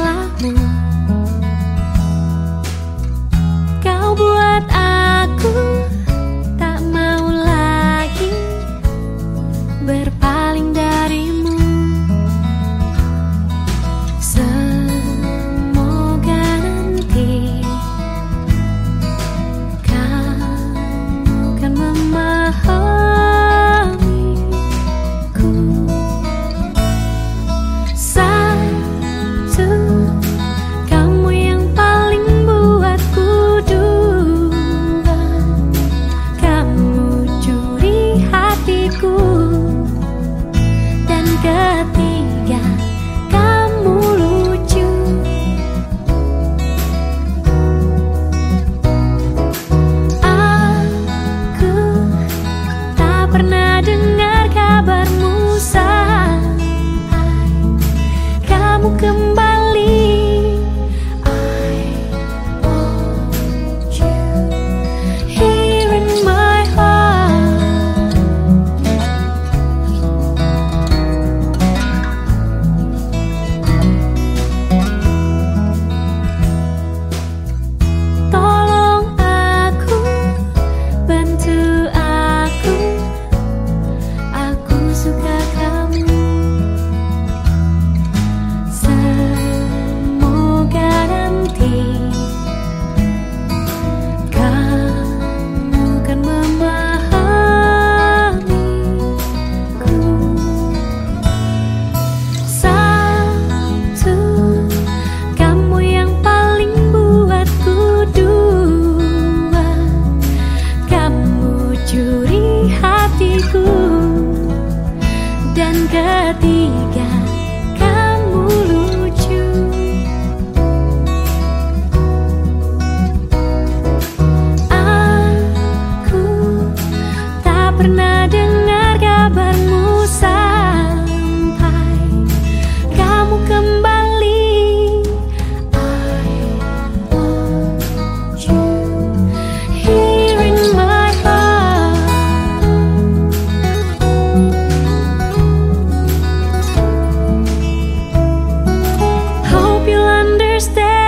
拉姆 kamu kembali. understand